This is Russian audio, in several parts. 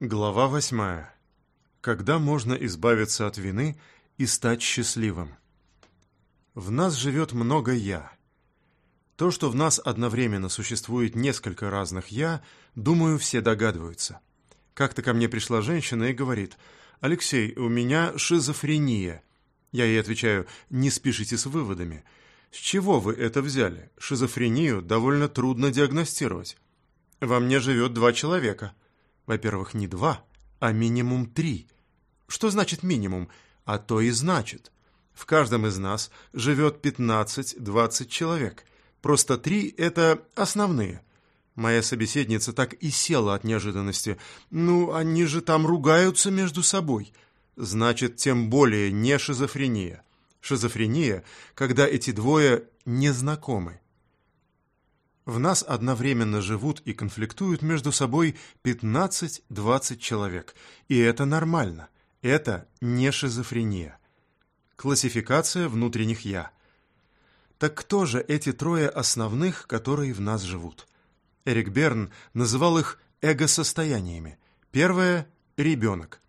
Глава восьмая. Когда можно избавиться от вины и стать счастливым? В нас живет много «я». То, что в нас одновременно существует несколько разных «я», думаю, все догадываются. Как-то ко мне пришла женщина и говорит, «Алексей, у меня шизофрения». Я ей отвечаю, «Не спешите с выводами». С чего вы это взяли? Шизофрению довольно трудно диагностировать. Во мне живет два человека – во-первых, не два, а минимум три. Что значит минимум? А то и значит. В каждом из нас живет 15-20 человек. Просто три – это основные. Моя собеседница так и села от неожиданности. Ну, они же там ругаются между собой. Значит, тем более не шизофрения. Шизофрения, когда эти двое не знакомы. В нас одновременно живут и конфликтуют между собой 15-20 человек. И это нормально. Это не шизофрения. Классификация внутренних «я». Так кто же эти трое основных, которые в нас живут? Эрик Берн называл их эго-состояниями. Первое – ребенок.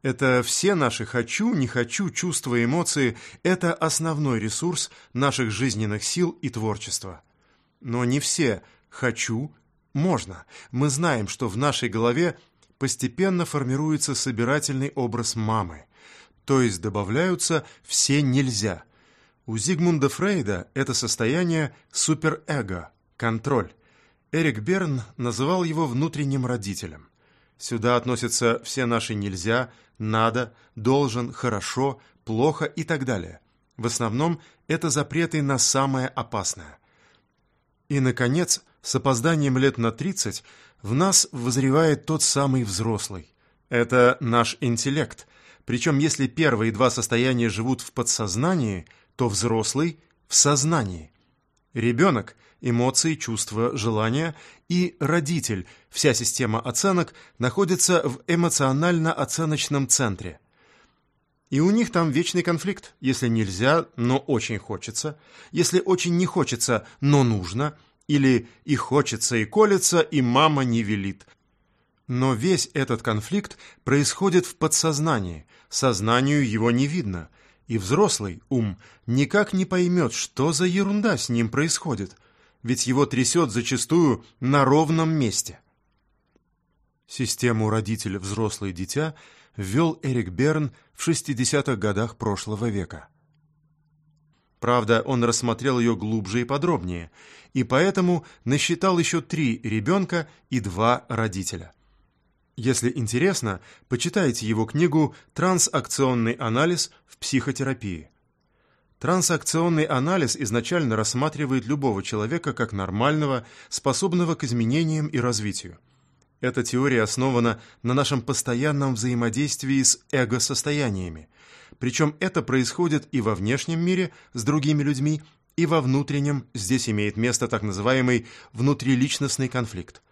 Это все наши «хочу», «не хочу», чувства, эмоции – это основной ресурс наших жизненных сил и творчества – но не все «хочу» можно. Мы знаем, что в нашей голове постепенно формируется собирательный образ мамы, то есть добавляются все «нельзя». У Зигмунда Фрейда это состояние суперэго, контроль. Эрик Берн называл его внутренним родителем. Сюда относятся все наши «нельзя», «надо», «должен», «хорошо», «плохо» и так далее. В основном это запреты на самое опасное. И, наконец, с опозданием лет на 30 в нас возревает тот самый взрослый. Это наш интеллект. Причем, если первые два состояния живут в подсознании, то взрослый – в сознании. Ребенок – эмоции, чувства, желания, и родитель – вся система оценок находится в эмоционально-оценочном центре. И у них там вечный конфликт, если нельзя, но очень хочется, если очень не хочется, но нужно, или и хочется, и колется, и мама не велит. Но весь этот конфликт происходит в подсознании, сознанию его не видно, и взрослый ум никак не поймет, что за ерунда с ним происходит, ведь его трясет зачастую на ровном месте. Систему родитель-взрослый-дитя – ввел Эрик Берн в 60-х годах прошлого века. Правда, он рассмотрел ее глубже и подробнее, и поэтому насчитал еще три ребенка и два родителя. Если интересно, почитайте его книгу «Трансакционный анализ в психотерапии». Трансакционный анализ изначально рассматривает любого человека как нормального, способного к изменениям и развитию. Эта теория основана на нашем постоянном взаимодействии с эго-состояниями. Причем это происходит и во внешнем мире с другими людьми, и во внутреннем здесь имеет место так называемый внутриличностный конфликт.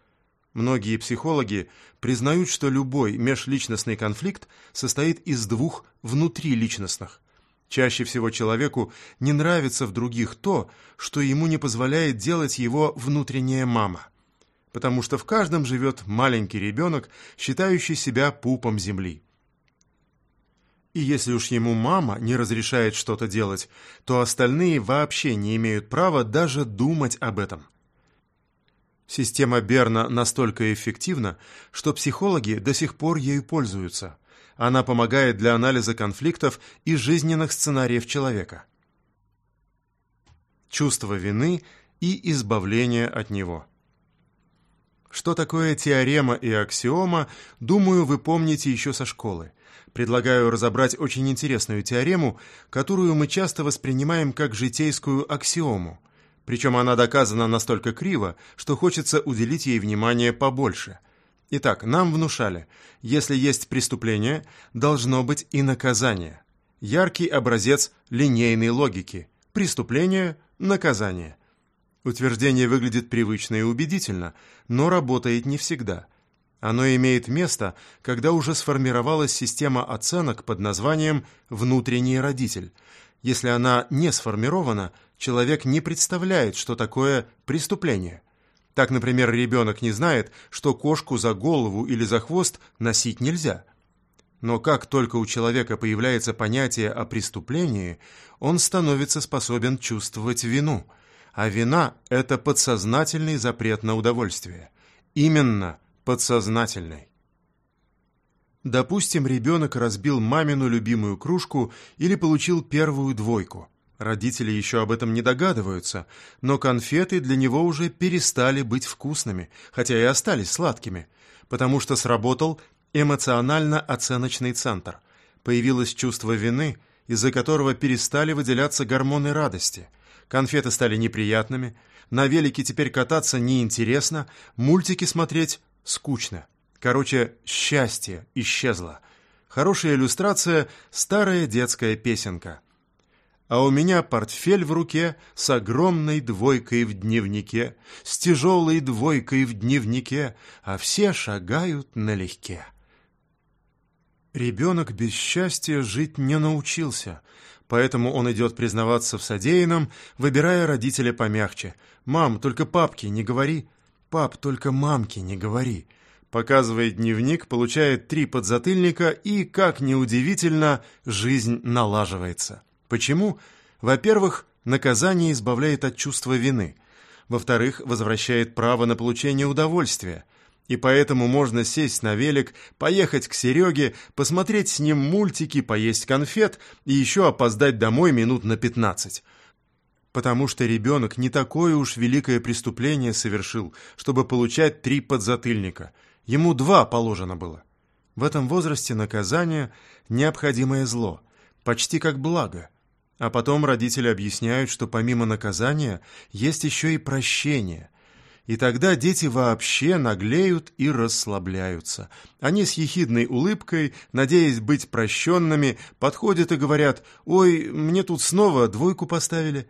Многие психологи признают, что любой межличностный конфликт состоит из двух внутриличностных. Чаще всего человеку не нравится в других то, что ему не позволяет делать его внутренняя мама потому что в каждом живет маленький ребенок, считающий себя пупом земли. И если уж ему мама не разрешает что-то делать, то остальные вообще не имеют права даже думать об этом. Система Берна настолько эффективна, что психологи до сих пор ею пользуются. Она помогает для анализа конфликтов и жизненных сценариев человека. Чувство вины и избавление от него – что такое теорема и аксиома, думаю, вы помните еще со школы. Предлагаю разобрать очень интересную теорему, которую мы часто воспринимаем как житейскую аксиому. Причем она доказана настолько криво, что хочется уделить ей внимание побольше. Итак, нам внушали, если есть преступление, должно быть и наказание. Яркий образец линейной логики. Преступление – наказание. Утверждение выглядит привычно и убедительно, но работает не всегда. Оно имеет место, когда уже сформировалась система оценок под названием «внутренний родитель». Если она не сформирована, человек не представляет, что такое преступление. Так, например, ребенок не знает, что кошку за голову или за хвост носить нельзя. Но как только у человека появляется понятие о преступлении, он становится способен чувствовать вину. А вина – это подсознательный запрет на удовольствие. Именно подсознательный. Допустим, ребенок разбил мамину любимую кружку или получил первую двойку. Родители еще об этом не догадываются, но конфеты для него уже перестали быть вкусными, хотя и остались сладкими, потому что сработал эмоционально-оценочный центр. Появилось чувство вины, из-за которого перестали выделяться гормоны радости. Конфеты стали неприятными, на велике теперь кататься неинтересно, мультики смотреть скучно. Короче, счастье исчезло. Хорошая иллюстрация – старая детская песенка – а у меня портфель в руке с огромной двойкой в дневнике, с тяжелой двойкой в дневнике, а все шагают налегке. Ребенок без счастья жить не научился, поэтому он идет признаваться в содеянном, выбирая родителя помягче. «Мам, только папке не говори». «Пап, только мамке не говори». Показывает дневник, получает три подзатыльника и, как неудивительно, жизнь налаживается. Почему? Во-первых, наказание избавляет от чувства вины. Во-вторых, возвращает право на получение удовольствия. И поэтому можно сесть на велик, поехать к Сереге, посмотреть с ним мультики, поесть конфет и еще опоздать домой минут на пятнадцать. Потому что ребенок не такое уж великое преступление совершил, чтобы получать три подзатыльника. Ему два положено было. В этом возрасте наказание – необходимое зло, почти как благо – а потом родители объясняют, что помимо наказания есть еще и прощение. И тогда дети вообще наглеют и расслабляются. Они с ехидной улыбкой, надеясь быть прощенными, подходят и говорят «Ой, мне тут снова двойку поставили».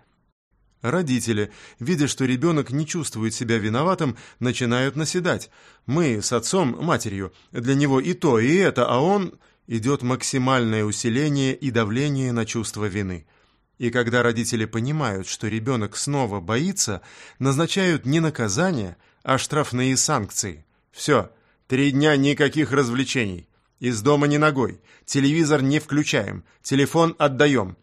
Родители, видя, что ребенок не чувствует себя виноватым, начинают наседать. Мы с отцом, матерью, для него и то, и это, а он... Идет максимальное усиление и давление на чувство вины. И когда родители понимают, что ребенок снова боится, назначают не наказание, а штрафные санкции. Все, три дня никаких развлечений. Из дома не ногой, телевизор не включаем, телефон отдаем.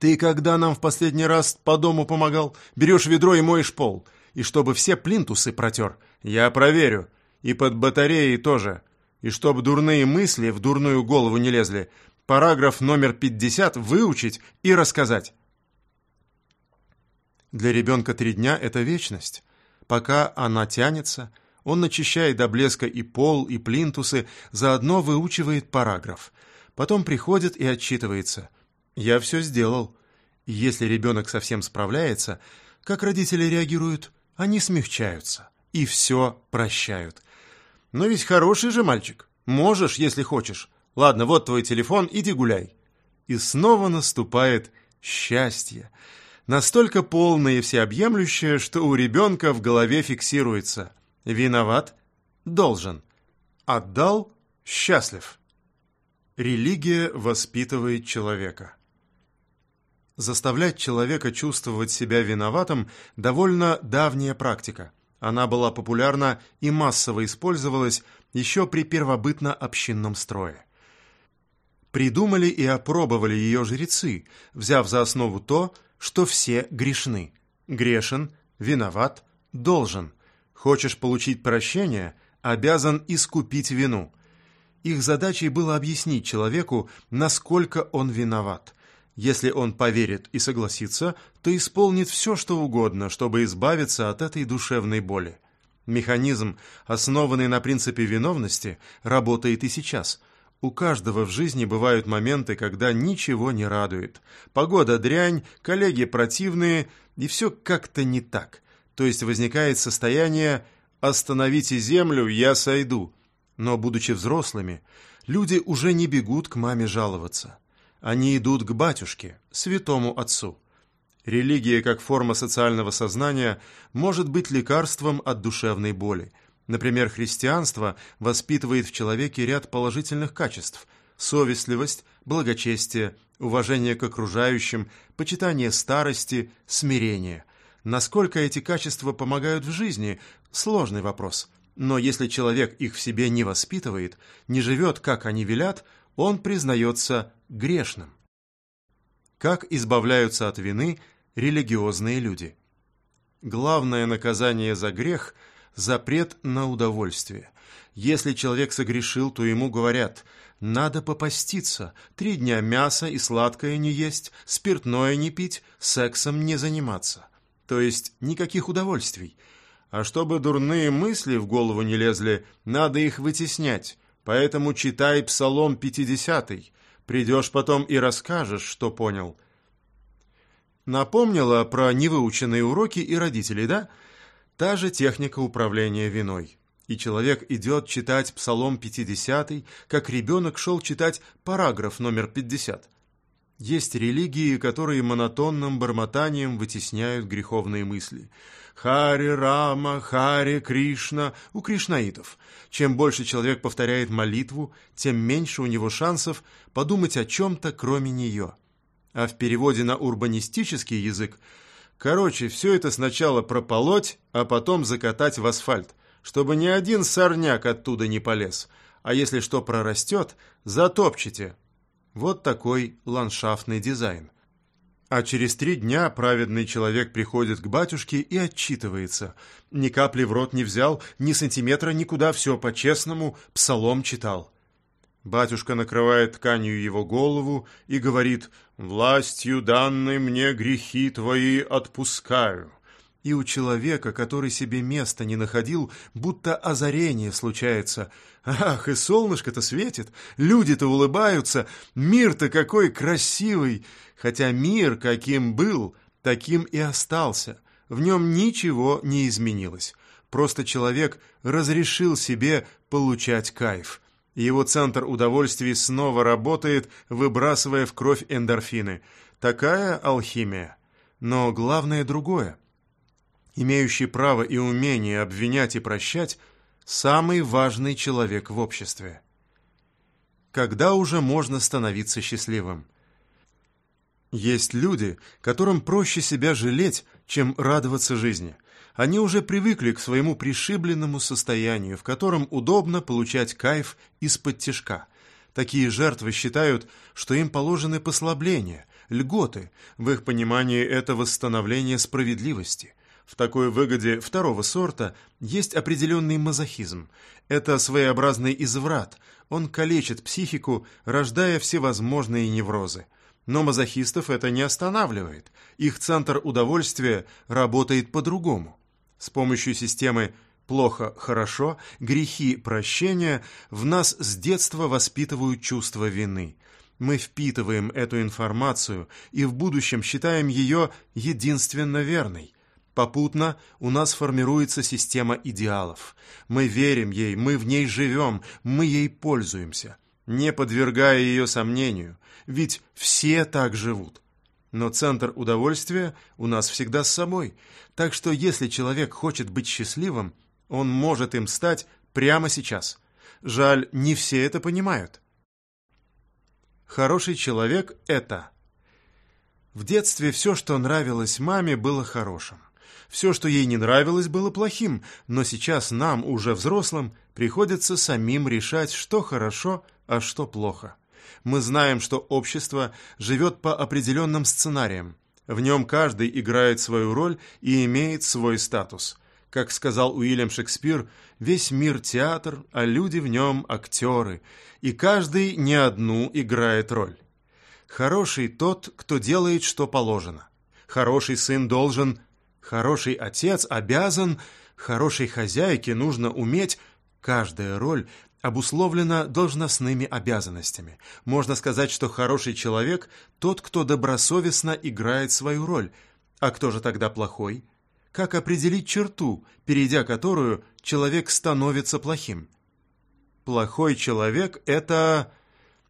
Ты когда нам в последний раз по дому помогал? Берешь ведро и моешь пол. И чтобы все плинтусы протер. Я проверю. И под батареей тоже. И чтобы дурные мысли в дурную голову не лезли параграф номер 50 выучить и рассказать. Для ребенка три дня – это вечность. Пока она тянется, он начищает до блеска и пол, и плинтусы, заодно выучивает параграф. Потом приходит и отчитывается. «Я все сделал». Если ребенок совсем справляется, как родители реагируют? Они смягчаются и все прощают. Но ведь хороший же мальчик. Можешь, если хочешь. Ладно, вот твой телефон, иди гуляй. И снова наступает счастье. Настолько полное и всеобъемлющее, что у ребенка в голове фиксируется. Виноват? Должен. Отдал? Счастлив. Религия воспитывает человека. Заставлять человека чувствовать себя виноватым – довольно давняя практика. Она была популярна и массово использовалась еще при первобытно-общинном строе придумали и опробовали ее жрецы, взяв за основу то, что все грешны. Грешен, виноват, должен. Хочешь получить прощение, обязан искупить вину. Их задачей было объяснить человеку, насколько он виноват. Если он поверит и согласится, то исполнит все, что угодно, чтобы избавиться от этой душевной боли. Механизм, основанный на принципе виновности, работает и сейчас – у каждого в жизни бывают моменты, когда ничего не радует. Погода дрянь, коллеги противные, и все как-то не так. То есть возникает состояние «остановите землю, я сойду». Но, будучи взрослыми, люди уже не бегут к маме жаловаться. Они идут к батюшке, святому отцу. Религия, как форма социального сознания, может быть лекарством от душевной боли – Например, христианство воспитывает в человеке ряд положительных качеств – совестливость, благочестие, уважение к окружающим, почитание старости, смирение. Насколько эти качества помогают в жизни – сложный вопрос. Но если человек их в себе не воспитывает, не живет, как они велят, он признается грешным. Как избавляются от вины религиозные люди? Главное наказание за грех – запрет на удовольствие. Если человек согрешил, то ему говорят – надо попаститься, три дня мяса и сладкое не есть, спиртное не пить, сексом не заниматься. То есть никаких удовольствий. А чтобы дурные мысли в голову не лезли, надо их вытеснять. Поэтому читай Псалом 50 Придешь потом и расскажешь, что понял. Напомнила про невыученные уроки и родителей, да? Та же техника управления виной и человек идет читать Псалом 50, как ребенок шел читать параграф номер 50. Есть религии, которые монотонным бормотанием вытесняют греховные мысли. Хари Рама, Хари Кришна у кришнаитов. Чем больше человек повторяет молитву, тем меньше у него шансов подумать о чем-то, кроме нее. А в переводе на урбанистический язык Короче, все это сначала прополоть, а потом закатать в асфальт чтобы ни один сорняк оттуда не полез, а если что прорастет, затопчете. Вот такой ландшафтный дизайн. А через три дня праведный человек приходит к батюшке и отчитывается. Ни капли в рот не взял, ни сантиметра никуда, все по-честному, псалом читал. Батюшка накрывает тканью его голову и говорит «Властью данной мне грехи твои отпускаю». И у человека, который себе места не находил, будто озарение случается. Ах, и солнышко-то светит, люди-то улыбаются, мир-то какой красивый! Хотя мир, каким был, таким и остался. В нем ничего не изменилось. Просто человек разрешил себе получать кайф. Его центр удовольствий снова работает, выбрасывая в кровь эндорфины. Такая алхимия. Но главное другое имеющий право и умение обвинять и прощать, самый важный человек в обществе. Когда уже можно становиться счастливым? Есть люди, которым проще себя жалеть, чем радоваться жизни. Они уже привыкли к своему пришибленному состоянию, в котором удобно получать кайф из-под тяжка. Такие жертвы считают, что им положены послабления, льготы. В их понимании это восстановление справедливости. В такой выгоде второго сорта есть определенный мазохизм. Это своеобразный изврат. Он калечит психику, рождая всевозможные неврозы. Но мазохистов это не останавливает. Их центр удовольствия работает по-другому. С помощью системы «плохо-хорошо», «грехи-прощения» в нас с детства воспитывают чувство вины. Мы впитываем эту информацию и в будущем считаем ее единственно верной – Попутно у нас формируется система идеалов. Мы верим ей, мы в ней живем, мы ей пользуемся, не подвергая ее сомнению, ведь все так живут. Но центр удовольствия у нас всегда с собой, так что если человек хочет быть счастливым, он может им стать прямо сейчас. Жаль, не все это понимают. Хороший человек – это... В детстве все, что нравилось маме, было хорошим. Все, что ей не нравилось, было плохим, но сейчас нам, уже взрослым, приходится самим решать, что хорошо, а что плохо. Мы знаем, что общество живет по определенным сценариям. В нем каждый играет свою роль и имеет свой статус. Как сказал Уильям Шекспир, весь мир театр, а люди в нем актеры, и каждый не одну играет роль. Хороший тот, кто делает, что положено. Хороший сын должен Хороший отец обязан, хорошей хозяйке нужно уметь, каждая роль обусловлена должностными обязанностями. Можно сказать, что хороший человек – тот, кто добросовестно играет свою роль. А кто же тогда плохой? Как определить черту, перейдя которую человек становится плохим? Плохой человек – это...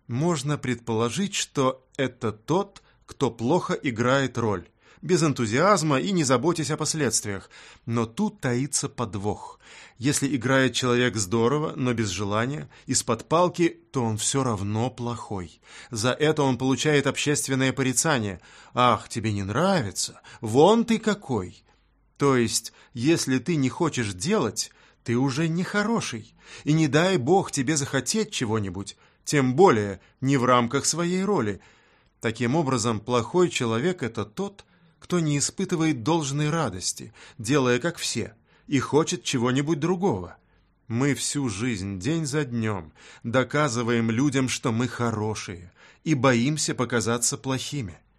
Можно предположить, что это тот, кто плохо играет роль без энтузиазма и не заботясь о последствиях. Но тут таится подвох. Если играет человек здорово, но без желания, из-под палки, то он все равно плохой. За это он получает общественное порицание. «Ах, тебе не нравится? Вон ты какой!» То есть, если ты не хочешь делать, ты уже не хороший, и не дай Бог тебе захотеть чего-нибудь, тем более не в рамках своей роли. Таким образом, плохой человек – это тот, кто не испытывает должной радости, делая как все, и хочет чего-нибудь другого. Мы всю жизнь, день за днем, доказываем людям, что мы хорошие, и боимся показаться плохими –